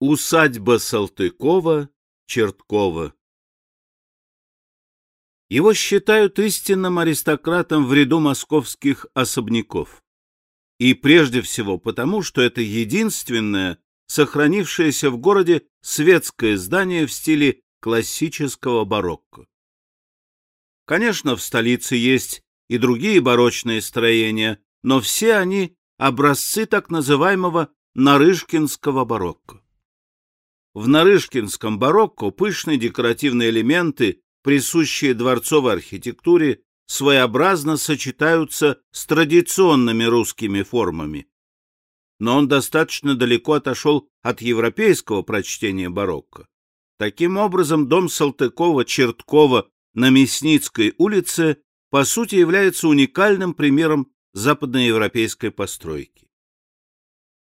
Усадьба Салтыкова-Черткова Его считают истинным аристократом в ряду московских особняков. И прежде всего потому, что это единственное сохранившееся в городе светское здание в стиле классического барокко. Конечно, в столице есть и другие барочные строения, но все они образцы так называемого нарышкинского барокко. В нарышкинском барокко пышные декоративные элементы, присущие дворцовой архитектуре, своеобразно сочетаются с традиционными русскими формами. Но он достаточно далеко отошел от европейского прочтения барокко. Таким образом, дом Салтыкова-Черткова на Мясницкой улице по сути является уникальным примером западноевропейской постройки.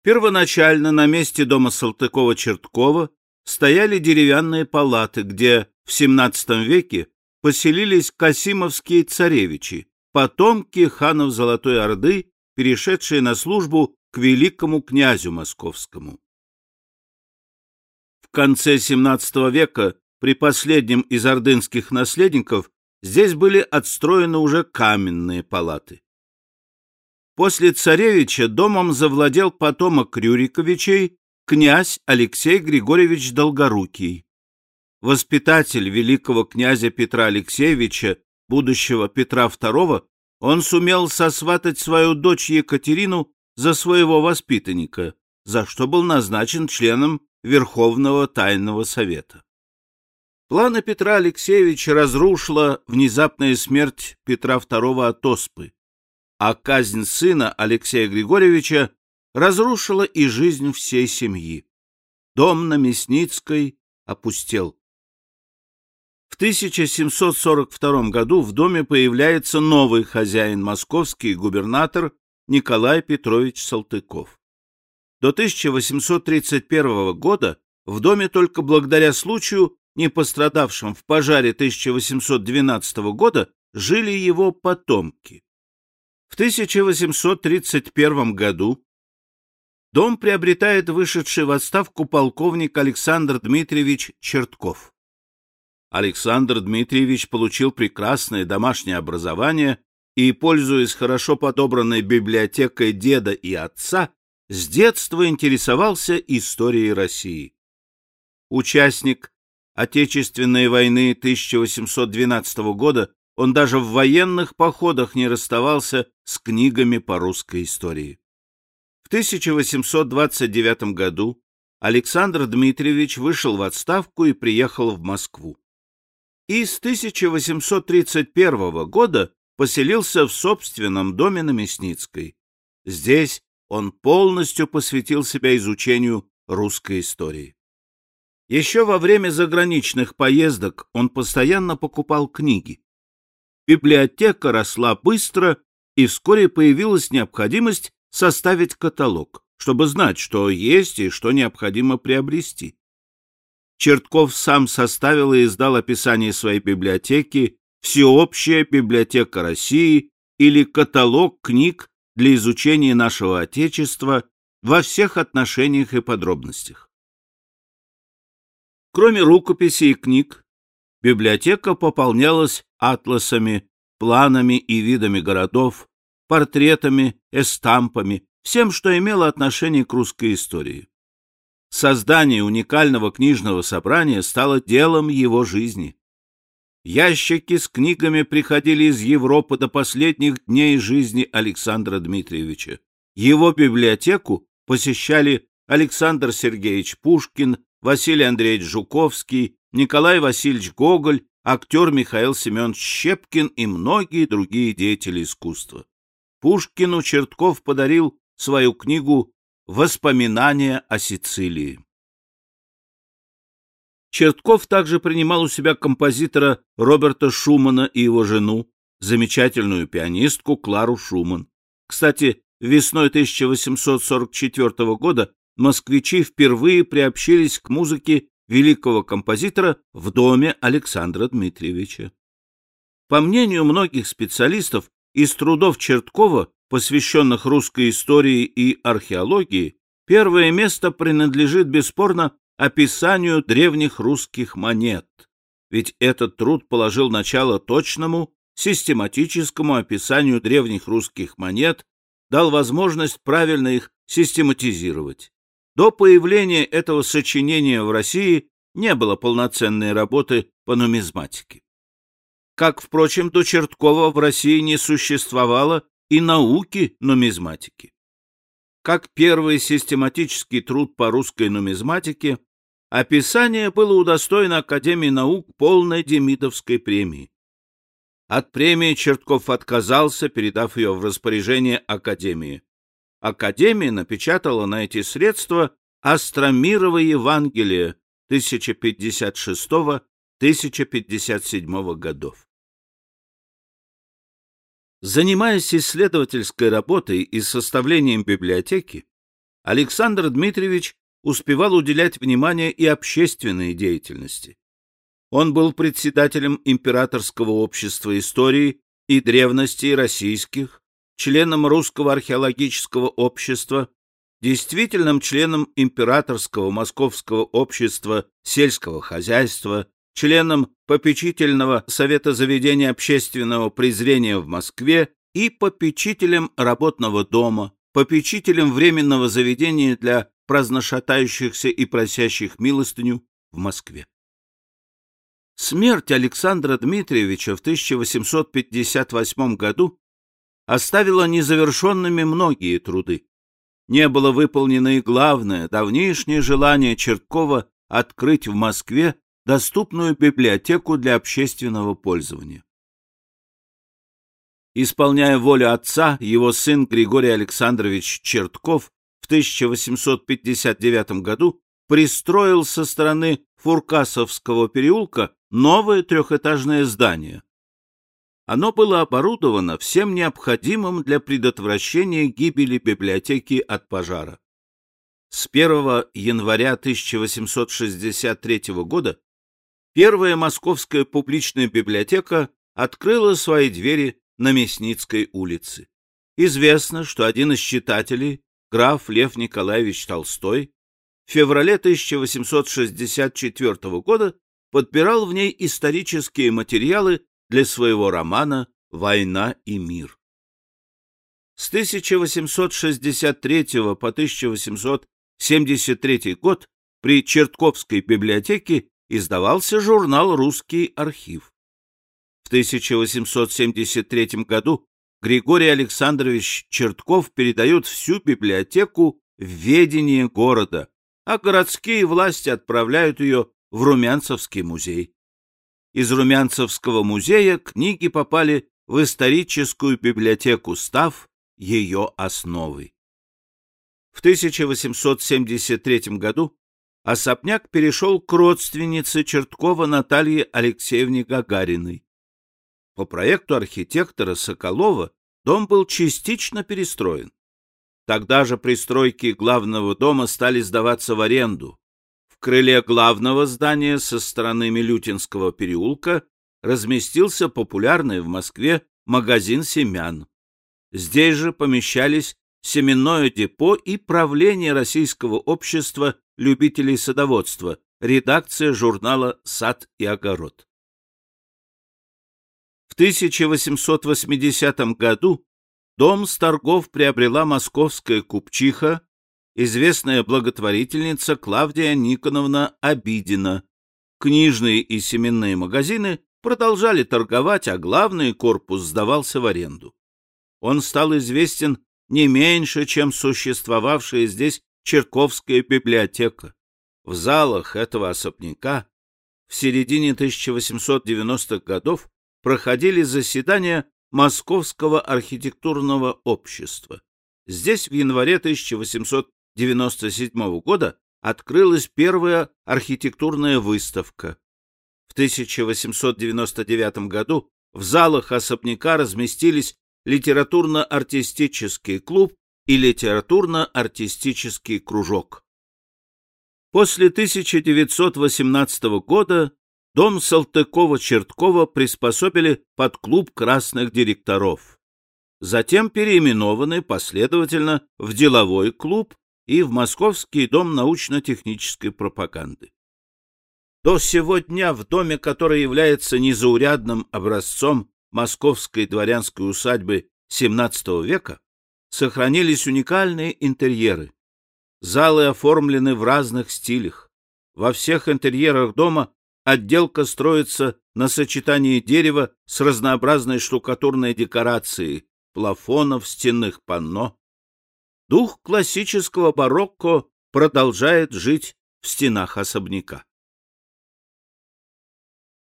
Первоначально на месте дома Салтыкова-Черткова стояли деревянные палаты, где в XVII веке поселились касимовские царевичи, потомки ханов Золотой Орды, перешедшие на службу к великому князю московскому. В конце XVII века при последнем из ордынских наследников здесь были отстроены уже каменные палаты. После царевича домом завладел потомок Рюриковичей князь Алексей Григорьевич Долгорукий. Воспитатель великого князя Петра Алексеевича, будущего Петра II, он сумел сосватать свою дочь Екатерину за своего воспитанника, за что был назначен членом Верховного Тайного Совета. Планы Петра Алексеевича разрушила внезапная смерть Петра II от оспы, а казнь сына Алексея Григорьевича разрушила и жизнь всей семьи. Дом на Мясницкой опустел. В 1742 году в доме появляется новый хозяин, московский губернатор Николай Петрович Салтыков. До 1831 года в доме только благодаря случаю, не пострадавшим в пожаре 1812 года, жили его потомки. В 1831 году дом приобретает вышедший в отставку полковник Александр Дмитриевич Чертков. Александр Дмитриевич получил прекрасное домашнее образование и, пользуясь хорошо подобранной библиотекой деда и отца, с детства интересовался историей России. Участник Отечественной войны 1812 года, он даже в военных походах не расставался с книгами по русской истории. В 1829 году Александр Дмитриевич вышел в отставку и приехал в Москву. И с 1831 года поселился в собственном доме на Мясницкой. Здесь он полностью посвятил себя изучению русской истории. Еще во время заграничных поездок он постоянно покупал книги. Библиотека росла быстро, и вскоре появилась необходимость составить каталог, чтобы знать, что есть и что необходимо приобрести. Чертков сам составил и издал описание своей библиотеки «Всеобщая библиотека России» или «Каталог книг для изучения нашего Отечества во всех отношениях и подробностях». Кроме рукописей и книг, библиотека пополнялась атласами, планами и видами городов, портретами, эстампами, всем, что имело отношение к русской истории. Создание уникального книжного собрания стало делом его жизни. Ящики с книгами приходили из Европы до последних дней жизни Александра Дмитриевича. Его библиотеку посещали Александр Сергеевич Пушкин, Василий Андреевич Жуковский, Николай Васильевич Гоголь, актер Михаил Семенович Щепкин и многие другие деятели искусства. Пушкину Чертков подарил свою книгу «Воспоминания о Сицилии». Чертков также принимал у себя композитора Роберта Шумана и его жену, замечательную пианистку Клару Шуман. Кстати, весной 1844 года москвичи впервые приобщились к музыке великого композитора в доме Александра Дмитриевича. По мнению многих специалистов, из трудов Черткова, посвященных русской истории и археологии, Первое место принадлежит бесспорно описанию древних русских монет, ведь этот труд положил начало точному систематическому описанию древних русских монет, дал возможность правильно их систематизировать. До появления этого сочинения в России не было полноценной работы по нумизматике. Как, впрочем, до Черткова в России не существовало и науки нумизматики. Как первый систематический труд по русской нумизматике, описание было удостоено Академии наук полной Демидовской премии. От премии Чертков отказался, передав ее в распоряжение Академии. Академия напечатала на эти средства Астромирово Евангелие 1056-1057 годов. Занимаясь исследовательской работой и составлением библиотеки, Александр Дмитриевич успевал уделять внимание и общественной деятельности. Он был председателем Императорского общества истории и древностей российских, членом Русского археологического общества, действительным членом Императорского Московского общества сельского хозяйства, членом попечительного совета заведения общественного презрения в Москве и попечителем работного дома, попечителем временного заведения для праздношатающихся и просящих милостыню в Москве. Смерть Александра Дмитриевича в 1858 году оставила незавершенными многие труды. Не было выполнено и главное, давнейшнее желание Черткова открыть в Москве доступную библиотеку для общественного пользования. Исполняя волю отца, его сын Григорий Александрович Чертков в 1859 году пристроил со стороны Фуркасовского переулка новое трехэтажное здание. Оно было оборудовано всем необходимым для предотвращения гибели библиотеки от пожара. С 1 января 1863 года первая московская публичная библиотека открыла свои двери на Мясницкой улице. Известно, что один из читателей, граф Лев Николаевич Толстой, в феврале 1864 года подбирал в ней исторические материалы для своего романа «Война и мир». С 1863 по 1873 год при Чертковской библиотеке издавался журнал «Русский архив». В 1873 году Григорий Александрович Чертков передает всю библиотеку в ведение города, а городские власти отправляют ее в Румянцевский музей. Из Румянцевского музея книги попали в историческую библиотеку, став ее основой. В 1873 году особняк перешел к родственнице Черткова Наталье Алексеевне Гагариной. По проекту архитектора Соколова дом был частично перестроен. Тогда же пристройки главного дома стали сдаваться в аренду. Крыле главного здания со стороны Милютинского переулка разместился популярный в Москве магазин семян. Здесь же помещались семенное депо и правление Российского общества любителей садоводства, редакция журнала «Сад и огород». В 1880 году Дом с торгов приобрела московская купчиха, известная благотворительница Клавдия Никоновна Обидина. Книжные и семенные магазины продолжали торговать, а главный корпус сдавался в аренду. Он стал известен не меньше, чем существовавшая здесь Черковская библиотека. В залах этого особняка в середине 1890-х годов проходили заседания Московского архитектурного общества. Здесь в январе 1897 года открылась первая архитектурная выставка. В 1899 году в залах особняка разместились литературно-артистический клуб и литературно-артистический кружок. После 1918 года Дом Салтыкова-Черткова приспособили под клуб красных директоров. Затем переименованы последовательно в деловой клуб и в Московский дом научно-технической пропаганды. До сего дня в доме, который является незаурядным образцом московской дворянской усадьбы XVII века, сохранились уникальные интерьеры. Залы оформлены в разных стилях. Во всех интерьерах дома отделка строится на сочетании дерева с разнообразной штукатурной декорацией, плафонов, стенных панно. Дух классического барокко продолжает жить в стенах особняка.